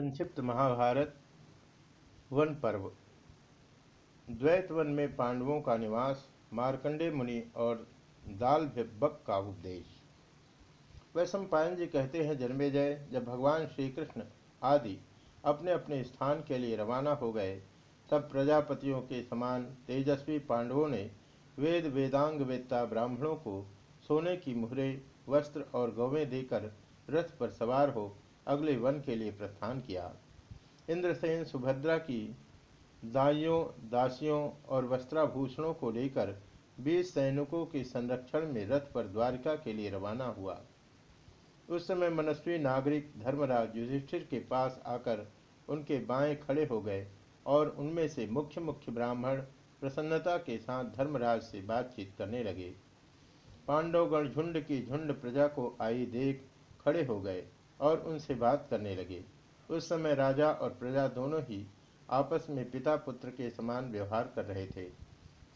संक्षिप्त महाभारत, वन पर्व। द्वैत वन में पांडवों का निवास, मार्कंडे मुनि और दाल बक का उपदेश। वैश्व पायन जी कहते हैं, जन्मे जय, जब भगवान श्री कृष्ण आदि अपने अपने स्थान के लिए रवाना हो गए, तब प्रजापतियों के समान तेजस्वी पांडवों ने वेद वेदांग वेत्ता ब्राह्मणों को सोने की मुहरे, वस्त्र और गौवें देकर रथ पर सवार हो अगले वन के लिए प्रस्थान किया। इंद्रसेन सुभद्रा की दाइयों, दासियों और वस्त्राभूषणों को लेकर बीस सैनिकों के संरक्षण में रथ पर द्वारिका के लिए रवाना हुआ। उस समय मनस्वी नागरिक धर्मराज युधिष्ठिर के पास आकर उनके बाएँ खड़े हो गए और उनमें से मुख्य मुख्य ब्राह्मण प्रसन्नता के साथ धर्मराज से बातचीत करने लगे। पांडवगण झुंड की झुंड प्रजा को आई देख खड़े हो गए। और उनसे बात करने लगे। उस समय राजा और प्रजा दोनों ही आपस में पिता पुत्र के समान व्यवहार कर रहे थे।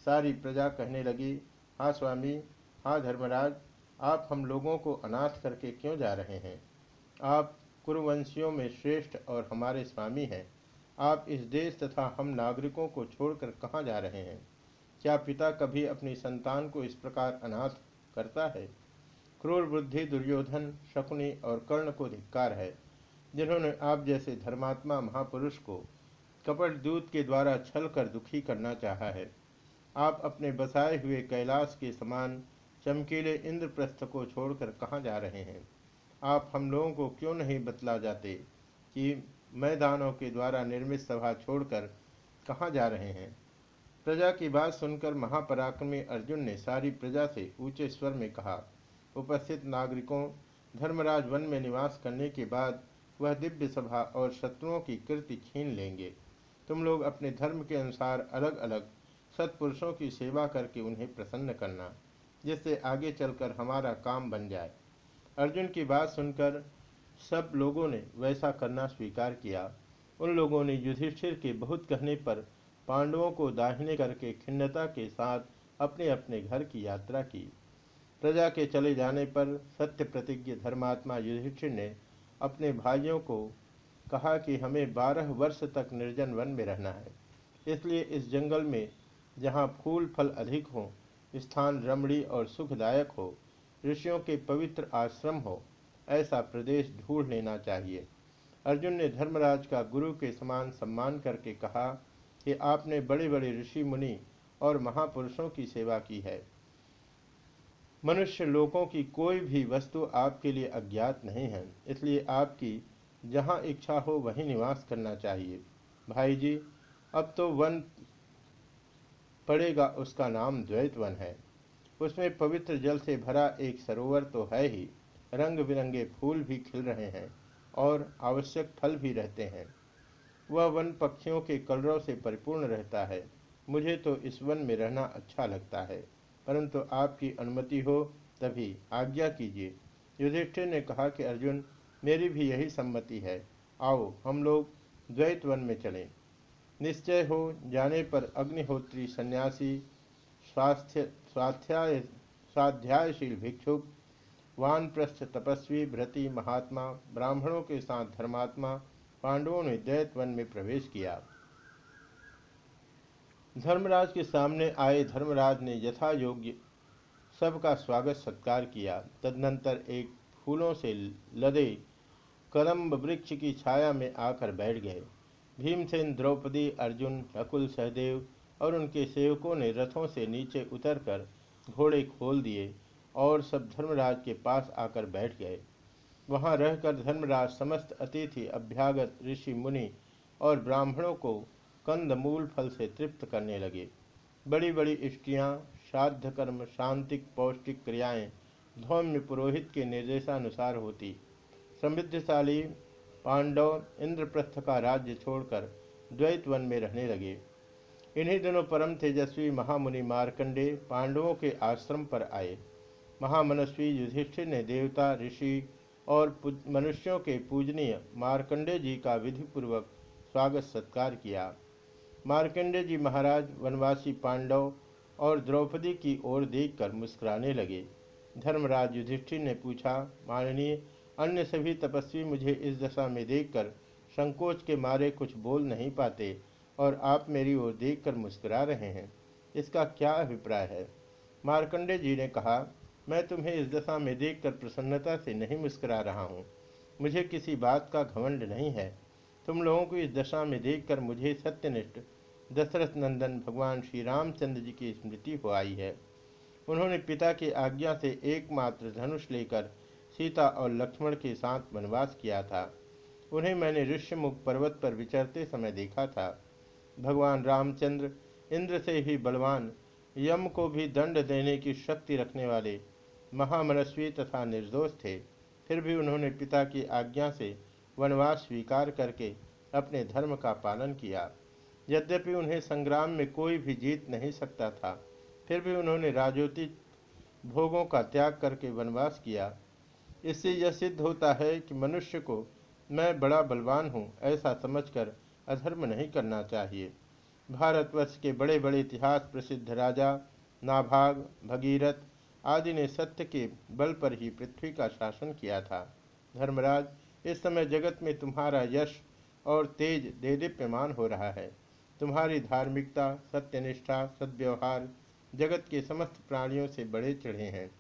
सारी प्रजा कहने लगी हाँ स्वामी हाँ धर्मराज, आप हम लोगों को अनाथ करके क्यों जा रहे हैं? आप कुरुवंशियों में श्रेष्ठ और हमारे स्वामी हैं। आप इस देश तथा हम नागरिकों को छोड़कर कहाँ जा रहे हैं? क्या पिता कभी अपनी संतान को इस प्रकार अनाथ करता है? क्रूर बुद्धि, दुर्योधन, शकुनी और कर्ण को धिक्कार है, जिन्होंने आप जैसे धर्मात्मा महापुरुष को कपट दूत के द्वारा छल कर दुखी करना चाहा है। आप अपने बसाए हुए कैलाश के समान चमकीले इंद्रप्रस्थ को छोड़कर कहाँ जा रहे हैं? आप हम लोगों को क्यों नहीं बतला जाते कि मैदानों के द्वारा निर्मित सभा छोड़कर कहाँ जा रहे हैं? प्रजा की बात सुनकर महापराक्रमी अर्जुन ने सारी प्रजा से ऊँचे स्वर में कहा उपस्थित नागरिकों, धर्मराज वन में निवास करने के बाद वह दिव्य सभा और शत्रुओं की कृति छीन लेंगे। तुम लोग अपने धर्म के अनुसार अलग अलग सत्पुरुषों की सेवा करके उन्हें प्रसन्न करना, जिससे आगे चलकर हमारा काम बन जाए। अर्जुन की बात सुनकर सब लोगों ने वैसा करना स्वीकार किया। उन लोगों ने युधिष्ठिर के बहुत कहने पर पांडवों को दाहिने करके खिन्नता के साथ अपने अपने घर की यात्रा की। प्रजा के चले जाने पर सत्य प्रतिज्ञ धर्मात्मा युधिष्ठिर ने अपने भाइयों को कहा कि हमें बारह वर्ष तक निर्जन वन में रहना है। इसलिए इस जंगल में जहाँ फूल फल अधिक हो, स्थान रमणी और सुखदायक हो, ऋषियों के पवित्र आश्रम हो, ऐसा प्रदेश ढूंढ लेना चाहिए। अर्जुन ने धर्मराज का गुरु के समान सम्मान करके कहा कि आपने बड़े बड़े ऋषि मुनि और महापुरुषों की सेवा की है। मनुष्य लोगों की कोई भी वस्तु आपके लिए अज्ञात नहीं है, इसलिए आपकी जहाँ इच्छा हो वहीं निवास करना चाहिए। भाई जी, अब तो वन पड़ेगा, उसका नाम द्वैत वन है। उसमें पवित्र जल से भरा एक सरोवर तो है ही। रंग बिरंगे फूल भी खिल रहे हैं और आवश्यक फल भी रहते हैं। वह वन पक्षियों के कलरों से परिपूर्ण रहता है। मुझे तो इस वन में रहना अच्छा लगता है। परंतु आपकी अनुमति हो तभी आज्ञा कीजिए। युधिष्ठिर ने कहा कि अर्जुन, मेरी भी यही सम्मति है। आओ, हम लोग द्वैत वन में चलें। निश्चय हो, जाने पर अग्निहोत्री सन्यासी, स्वास्थ्य, स्वाध्याय, स्वाध्यायशील भिक्षुक, वानप्रस्थ तपस्वी भ्रति महात्मा, ब्राह्मणों के साथ धर्मात्मा, पांडवों ने द्वैत वन में प्रवेश किया। धर्मराज के सामने आए धर्मराज ने यथा योग्य सबका स्वागत सत्कार किया। तदनंतर एक फूलों से लदे कदम्ब वृक्ष की छाया में आकर बैठ गए। भीमसेन, द्रौपदी, अर्जुन, नकुल, सहदेव और उनके सेवकों ने रथों से नीचे उतरकर घोड़े खोल दिए और सब धर्मराज के पास आकर बैठ गए। वहाँ रहकर धर्मराज समस्त अतिथि, अभ्यागत, ऋषि, मुनि और ब्राह्मणों को कंद मूल फल से तृप्त करने लगे। बड़ी बड़ी इष्टियाँ श्राद्ध कर्म शांतिक, पौष्टिक क्रियाएँ धौम्य पुरोहित के निर्देशानुसार होती। समृद्धशाली पांडव इंद्रप्रस्थ का राज्य छोड़कर द्वैत वन में रहने लगे। इन्हीं दिनों परम तेजस्वी महामुनि मार्कंडे पांडवों के आश्रम पर आए। महामनस्वी युधिष्ठिर ने देवता, ऋषि और मनुष्यों के पूजनीय मार्कंडे जी का विधिपूर्वक स्वागत सत्कार किया। मार्कंडे जी महाराज, वनवासी पांडव और द्रौपदी की ओर देखकर मुस्कुराने लगे। धर्मराज युधिष्ठिर ने पूछा, माननीय, अन्य सभी तपस्वी मुझे इस दशा में देखकर संकोच के मारे कुछ बोल नहीं पाते और आप मेरी ओर देखकर मुस्कुरा रहे हैं। इसका क्या अभिप्राय है? मार्कंडे जी ने कहा, मैं तुम्हें इस दशा में देखकर प्रसन्नता से नहीं मुस्कुरा रहा हूँ। मुझे किसी बात का घमंड नहीं है। तुम लोगों को इस दशा में देखकर मुझे सत्यनिष्ठ दशरथ नंदन भगवान श्री रामचंद्र जी की स्मृति हो आई है। उन्होंने पिता की आज्ञा से एकमात्र धनुष लेकर सीता और लक्ष्मण के साथ वनवास किया था। उन्हें मैंने ऋष्यमुख पर्वत पर विचरते समय देखा था। भगवान रामचंद्र इंद्र से ही बलवान, यम को भी दंड देने की शक्ति रखने वाले महामनस्वी तथा निर्दोष थे। फिर भी उन्होंने पिता की आज्ञा से वनवास स्वीकार करके अपने धर्म का पालन किया। यद्यपि उन्हें संग्राम में कोई भी जीत नहीं सकता था, फिर भी उन्होंने राजोतिक भोगों का त्याग करके वनवास किया। इससे यह सिद्ध होता है कि मनुष्य को मैं बड़ा बलवान हूँ, ऐसा समझकर अधर्म नहीं करना चाहिए। भारतवर्ष के बड़े बड़े इतिहास प्रसिद्ध राजा, नाभाग, भगीरथ आदि ने सत्य के बल पर ही पृथ्वी का शासन किया था। धर्मराज, इस समय जगत में तुम्हारा यश और तेज, देदीप्यमान हो रहा है। तुम्हारी धार्मिकता, सत्यनिष्ठा, सद्व्यवहार जगत के समस्त प्राणियों से बड़े चढ़े हैं।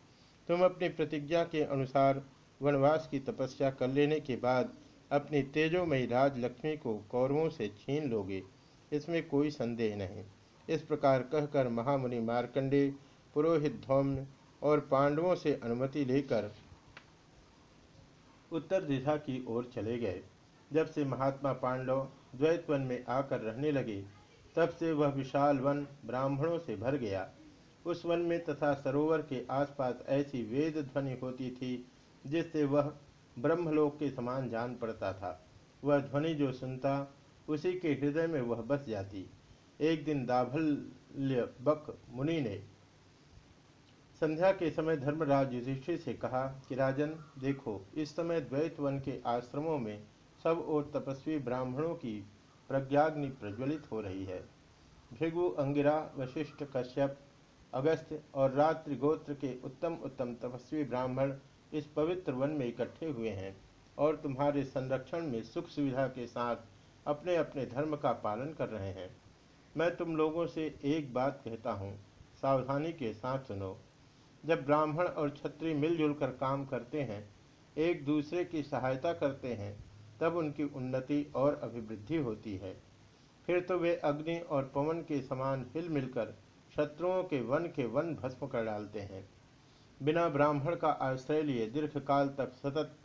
तुम अपनी प्रतिज्ञा के अनुसार वनवास की तपस्या कर लेने के बाद अपनी तेजोमयी राजलक्ष्मी को कौरवों से छीन लोगे, इसमें कोई संदेह नहीं। इस प्रकार कहकर महामुनि मार्कंडे, पुरोहित धौम्य और पांडवों से अनुमति लेकर उत्तर दिशा की ओर चले गए, जब से महात्मा पांडव द्वैत वन में आकर रहने लगे। तब से वह विशाल वन ब्राह्मणों से भर गया। उस वन में तथा सरोवर के आसपास ऐसी वेद ध्वनि होती थी, जिससे वह ब्रह्मलोक के समान जान पड़ता था। वह ध्वनि जो सुनता, उसी के हृदय में वह बस जाती। एक दिन दाभल्य बक मुनि ने संध्या के समय धर्मराज युधिष्ठिर से कहा कि, राजन, देखो, इस समय द्वैत वन के आश्रमों में सब और तपस्वी ब्राह्मणों की प्रज्ञाग्नि प्रज्वलित हो रही है। भृगु, अंगिरा, वशिष्ठ, कश्यप अगस्त्य और रात्रि गोत्र के उत्तम उत्तम तपस्वी ब्राह्मण इस पवित्र वन में इकट्ठे हुए हैं और तुम्हारे संरक्षण में सुख सुविधा के साथ अपने अपने धर्म का पालन कर रहे हैं। मैं तुम लोगों से एक बात कहता हूँ, सावधानी के साथ सुनो। जब ब्राह्मण और क्षत्रिय मिलजुल कर काम करते हैं, एक दूसरे की सहायता करते हैं तब उनकी उन्नति और अभिवृद्धि होती है। फिर तो वे अग्नि और पवन के समान हिल मिलकर शत्रुओं के वन के वन भस्म कर डालते हैं। बिना ब्राह्मण का आश्रय लिए दीर्घकाल तक सतत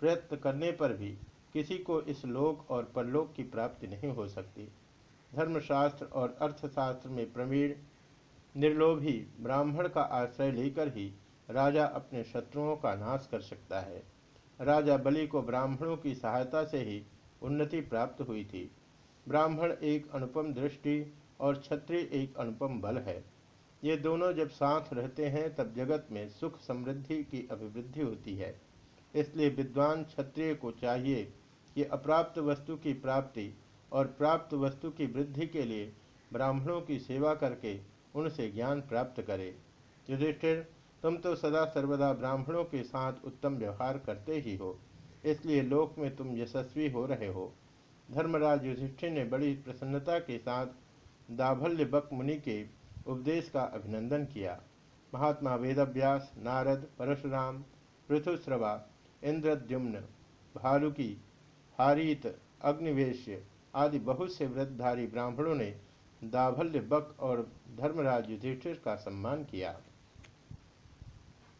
प्रयत्न करने पर भी किसी को इस लोक और परलोक की प्राप्ति नहीं हो सकती। धर्मशास्त्र और अर्थशास्त्र में प्रवीण, निर्लोभी ब्राह्मण का आश्रय लेकर ही राजा अपने शत्रुओं का नाश कर सकता है। राजा बलि को ब्राह्मणों की सहायता से ही उन्नति प्राप्त हुई थी। ब्राह्मण एक अनुपम दृष्टि और क्षत्रिय एक अनुपम बल है। ये दोनों जब साथ रहते हैं, तब जगत में सुख समृद्धि की अभिवृद्धि होती है। इसलिए विद्वान क्षत्रिय को चाहिए कि अप्राप्त वस्तु की प्राप्ति और प्राप्त वस्तु की वृद्धि के लिए ब्राह्मणों की सेवा करके उनसे ज्ञान प्राप्त करे। युधिष्ठिर तुम तो सदा सर्वदा ब्राह्मणों के साथ उत्तम व्यवहार करते ही हो, इसलिए लोक में तुम यशस्वी हो रहे हो। धर्मराज युधिष्ठिर ने बड़ी प्रसन्नता के साथ दाभल्य बक मुनि के उपदेश का अभिनंदन किया। महात्मा वेदव्यास, नारद, परशुराम पृथुश्रवा इंद्रद्युम्न, भालुकी, हारीत अग्निवेश्य आदि बहुत से व्रतधारी ब्राह्मणों ने दाभल्य बक और धर्मराज युधिष्ठिर का सम्मान किया।